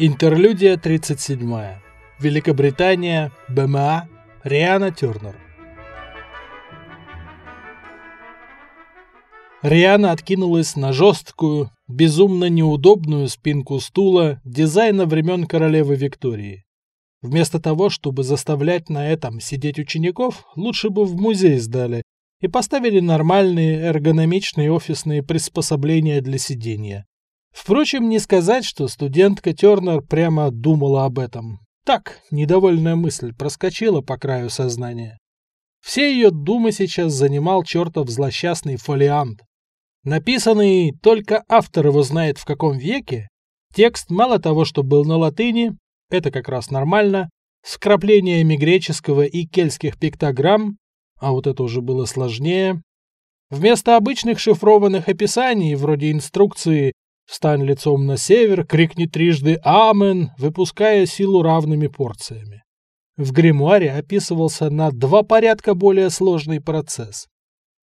Интерлюдия 37. Великобритания. БМА. Риана Тернер. Риана откинулась на жесткую, безумно неудобную спинку стула дизайна времен королевы Виктории. Вместо того, чтобы заставлять на этом сидеть учеников, лучше бы в музей сдали и поставили нормальные эргономичные офисные приспособления для сидения. Впрочем, не сказать, что студентка Тернер прямо думала об этом. Так, недовольная мысль проскочила по краю сознания. Все ее думы сейчас занимал чертов злосчастный фолиант. Написанный только автор его знает в каком веке, текст мало того, что был на латыни, это как раз нормально, с вкраплениями греческого и кельтских пиктограмм, а вот это уже было сложнее. Вместо обычных шифрованных описаний, вроде инструкции «Встань лицом на север, крикни трижды «Амен», выпуская силу равными порциями. В гримуаре описывался на два порядка более сложный процесс.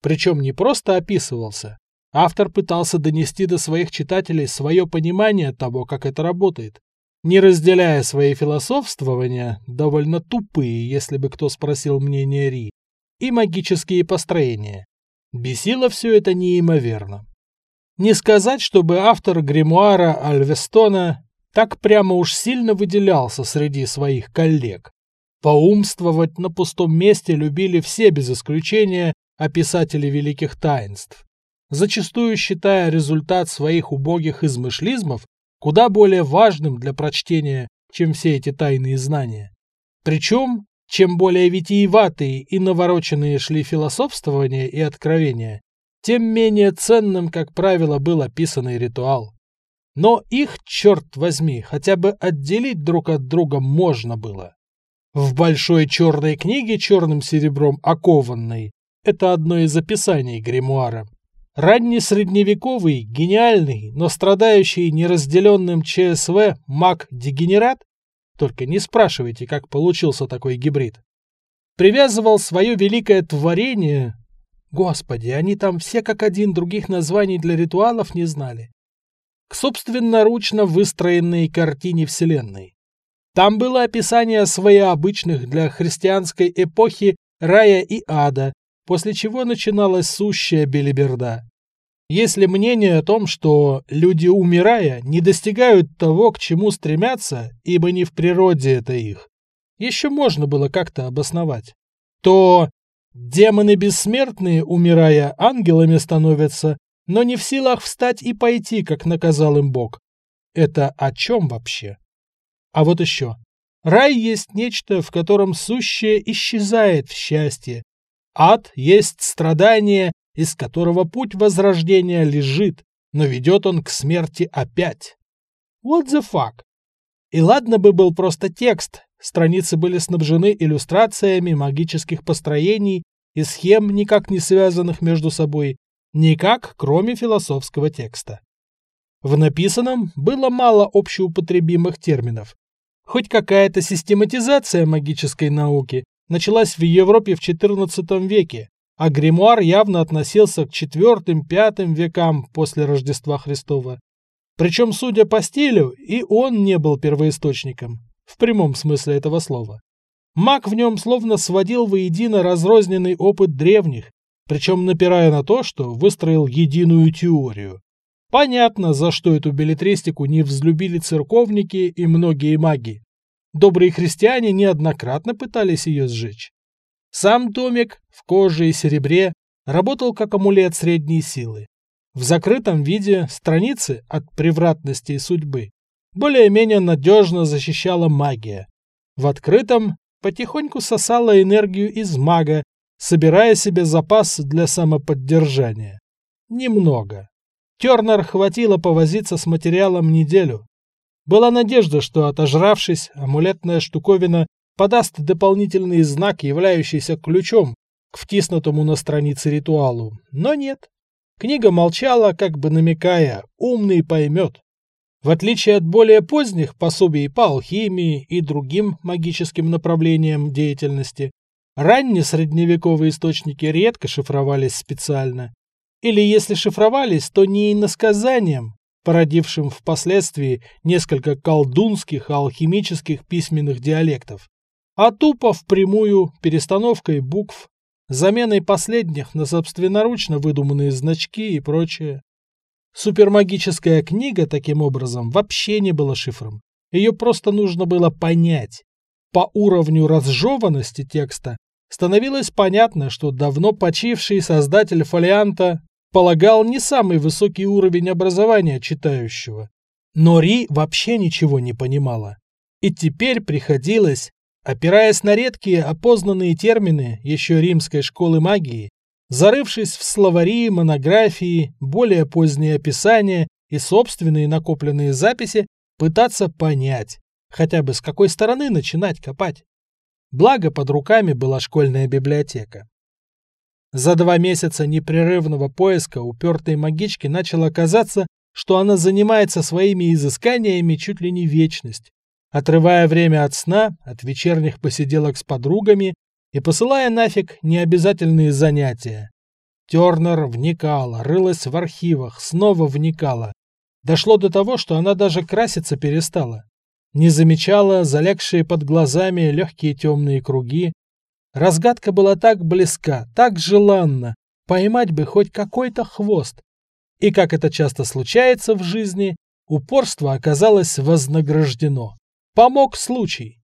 Причем не просто описывался, автор пытался донести до своих читателей свое понимание того, как это работает, не разделяя свои философствования, довольно тупые, если бы кто спросил мнение Ри, и магические построения. Бесило все это неимоверно. Не сказать, чтобы автор гримуара Альвестона так прямо уж сильно выделялся среди своих коллег. Поумствовать на пустом месте любили все без исключения описатели великих таинств, зачастую считая результат своих убогих измышлизмов куда более важным для прочтения, чем все эти тайные знания. Причем, чем более витиеватые и навороченные шли философствования и откровения, тем менее ценным, как правило, был описанный ритуал. Но их, черт возьми, хотя бы отделить друг от друга можно было. В большой черной книге черным серебром окованной это одно из описаний гримуара. Ранний-средневековый, гениальный, но страдающий неразделенным ЧСВ маг-дегенерат, только не спрашивайте, как получился такой гибрид, привязывал свое великое творение Господи, они там все как один других названий для ритуалов не знали. К собственноручно выстроенной картине Вселенной. Там было описание своеобычных для христианской эпохи рая и ада, после чего начиналась сущая белиберда. Если мнение о том, что люди, умирая, не достигают того, к чему стремятся, ибо не в природе это их, еще можно было как-то обосновать, то Демоны бессмертные, умирая, ангелами становятся, но не в силах встать и пойти, как наказал им Бог. Это о чем вообще? А вот еще. Рай есть нечто, в котором сущее исчезает в счастье. Ад есть страдание, из которого путь возрождения лежит, но ведет он к смерти опять. What the fuck? И ладно бы был просто текст, Страницы были снабжены иллюстрациями магических построений и схем, никак не связанных между собой, никак, кроме философского текста. В написанном было мало общеупотребимых терминов. Хоть какая-то систематизация магической науки началась в Европе в XIV веке, а гримуар явно относился к IV-V векам после Рождества Христова. Причем, судя по стилю, и он не был первоисточником в прямом смысле этого слова. Маг в нем словно сводил воедино разрозненный опыт древних, причем напирая на то, что выстроил единую теорию. Понятно, за что эту билетристику не взлюбили церковники и многие маги. Добрые христиане неоднократно пытались ее сжечь. Сам домик в коже и серебре работал как амулет средней силы. В закрытом виде страницы от превратности и судьбы более-менее надежно защищала магия. В открытом потихоньку сосала энергию из мага, собирая себе запас для самоподдержания. Немного. Тернер хватило повозиться с материалом неделю. Была надежда, что, отожравшись, амулетная штуковина подаст дополнительный знак, являющийся ключом к втиснутому на странице ритуалу. Но нет. Книга молчала, как бы намекая, умный поймет. В отличие от более поздних пособий по алхимии и другим магическим направлениям деятельности, ранние средневековые источники редко шифровались специально. Или если шифровались, то не иносказанием, породившим впоследствии несколько колдунских алхимических письменных диалектов, а тупо впрямую перестановкой букв, заменой последних на собственноручно выдуманные значки и прочее. Супермагическая книга, таким образом, вообще не была шифром. Ее просто нужно было понять. По уровню разжеванности текста становилось понятно, что давно почивший создатель фолианта полагал не самый высокий уровень образования читающего. Но Ри вообще ничего не понимала. И теперь приходилось, опираясь на редкие опознанные термины еще римской школы магии, зарывшись в словари, монографии, более поздние описания и собственные накопленные записи, пытаться понять, хотя бы с какой стороны начинать копать. Благо под руками была школьная библиотека. За два месяца непрерывного поиска упертой магички начало казаться, что она занимается своими изысканиями чуть ли не вечность, отрывая время от сна, от вечерних посиделок с подругами и посылая нафиг необязательные занятия. Тернер вникала, рылась в архивах, снова вникала. Дошло до того, что она даже краситься перестала. Не замечала залегшие под глазами легкие темные круги. Разгадка была так близка, так желанна, поймать бы хоть какой-то хвост. И как это часто случается в жизни, упорство оказалось вознаграждено. Помог случай.